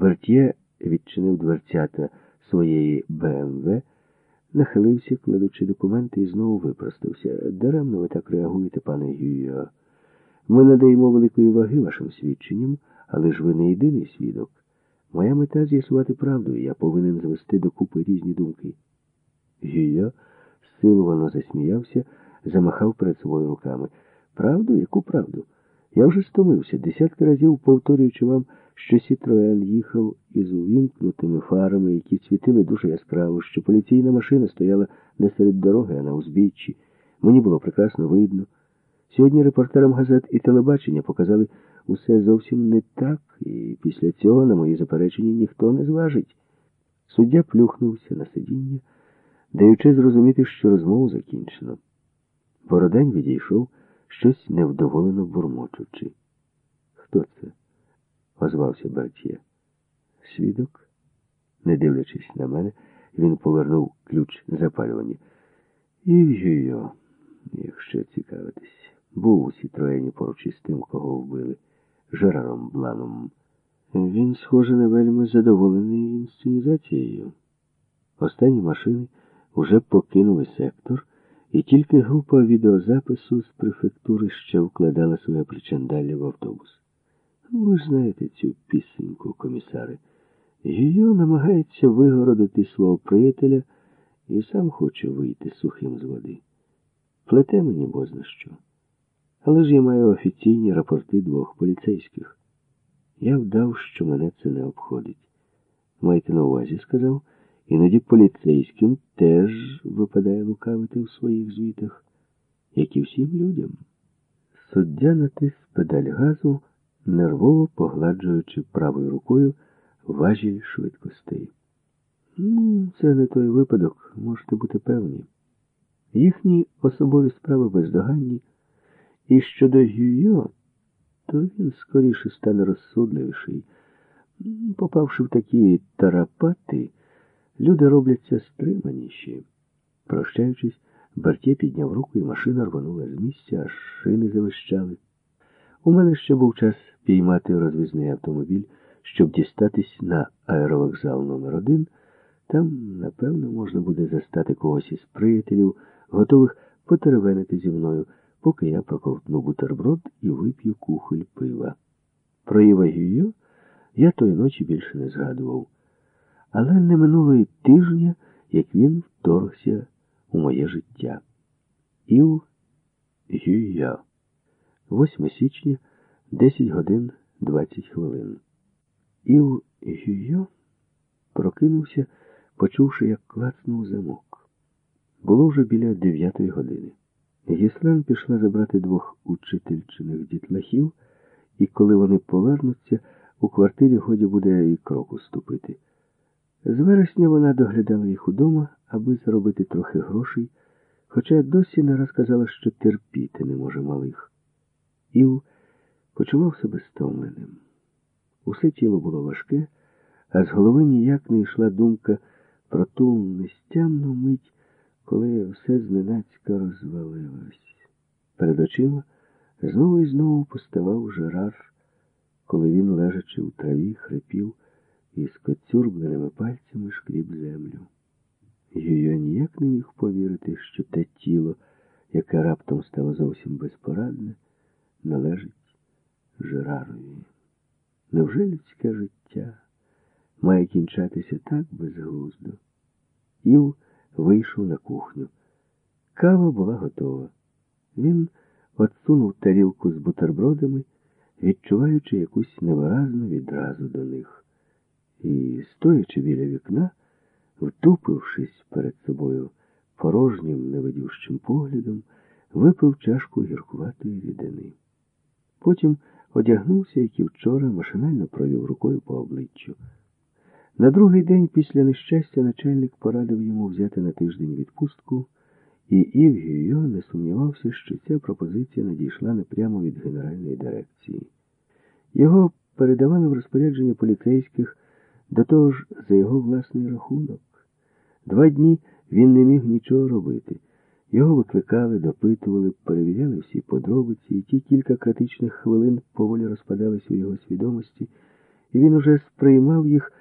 Бертє відчинив дверцята своєї БМВ, нахилився, кладучи документи, і знову випростався. Даремно ви так реагуєте, пане Гюйо. Ми надаємо великої ваги вашим свідченням, але ж ви не єдиний свідок. Моя мета з'ясувати правду, і я повинен звести докупи різні думки. Гюйо силовано засміявся, замахав перед собою руками. Правду? Яку правду? Я вже стомився, десятки разів повторюючи вам, що Сітроен їхав із увімкнутими фарами, які світили дуже яскраво, що поліційна машина стояла не серед дороги, а на узбіччі. Мені було прекрасно видно. Сьогодні репортерам газет і телебачення показали усе зовсім не так, і після цього на мої заперечення ніхто не зважить. Суддя плюхнувся на сидіння, даючи зрозуміти, що розмову закінчено. Бородень відійшов, щось невдоволено бурмочучи. Хто це? Озвався Бертє. Свідок, не дивлячись на мене, він повернув ключ запалювання. Ів'ю, якщо цікавитись, був у Сітроені поруч із тим, кого вбили, Жераром Бланом. Він, схоже, не вельми задоволений інсценізацією. Останні машини вже покинули сектор, і тільки група відеозапису з префектури ще вкладала своє причандалля в автобус. Ви ж знаєте цю пісеньку, комісари. Її намагається вигородити свого приятеля і сам хоче вийти сухим з води. Плете мені бозна що. Але ж я маю офіційні рапорти двох поліцейських. Я вдав, що мене це не обходить. Маєте на увазі, сказав, іноді поліцейським теж випадає лукавити в своїх звітах, як і всім людям. Суддя натис педаль газу, нервово погладжуючи правою рукою важіль швидкостей. Ну, це не той випадок, можете бути певні. Їхні особові справи бездоганні, і щодо Гюйо, то він скоріше стане розсудливіший. Попавши в такі тарапати, люди робляться стриманіші. Прощаючись, Бартє підняв руку, і машина рванула з місця, аж шини завищали. У мене ще був час піймати розвізний автомобіль, щоб дістатись на аеровокзал номер 1 Там, напевно, можна буде застати когось із приятелів, готових потеревенити зі мною, поки я проковтну бутерброд і вип'ю кухоль пива. Про Гюйо я тої ночі більше не згадував. Але не минуло й тижня, як він вторгся у моє життя. Ів Гюйо. 8 січня, 10 годин 20 хвилин. Ів Гюйо прокинувся, почувши, як клацнув замок. Було вже біля 9 години. Гіслен пішла забрати двох учительчиних дітлахів, і коли вони повернуться, у квартирі годі буде і кроку ступити. З вересня вона доглядала їх удома, аби заробити трохи грошей, хоча досі не раз що терпіти не може малих. Ів почував себе стомленим. Усе тіло було важке, а з голови ніяк не йшла думка про ту нестямну мить, коли все зненацька розвалилось. Перед очима знову і знову поставав Жерар, коли він, лежачи у траві, хрипів і з коцюрбленими пальцями шкріб землю. Йо ніяк не міг повірити, що те тіло, яке раптом стало зовсім безпорадне, належить Жерарові. Невже людське життя має кінчатися так безглуздо? Ів вийшов на кухню. Кава була готова. Він отсунув тарілку з бутербродами, відчуваючи якусь невиразну відразу до них. І, стоячи біля вікна, втупившись перед собою порожнім невидющим поглядом, випив чашку гіркуватої рідини. Потім одягнувся, як і вчора, машинально провів рукою по обличчю. На другий день після нещастя начальник порадив йому взяти на тиждень відпустку, і Ів Гюйо не сумнівався, що ця пропозиція надійшла не прямо від генеральної дирекції. Його передавали в розпорядження поліцейських, до того ж за його власний рахунок. Два дні він не міг нічого робити. Його викликали, допитували, перевіряли всі подробиці, і ті кілька критичних хвилин поволі розпадались у його свідомості, і він уже сприймав їх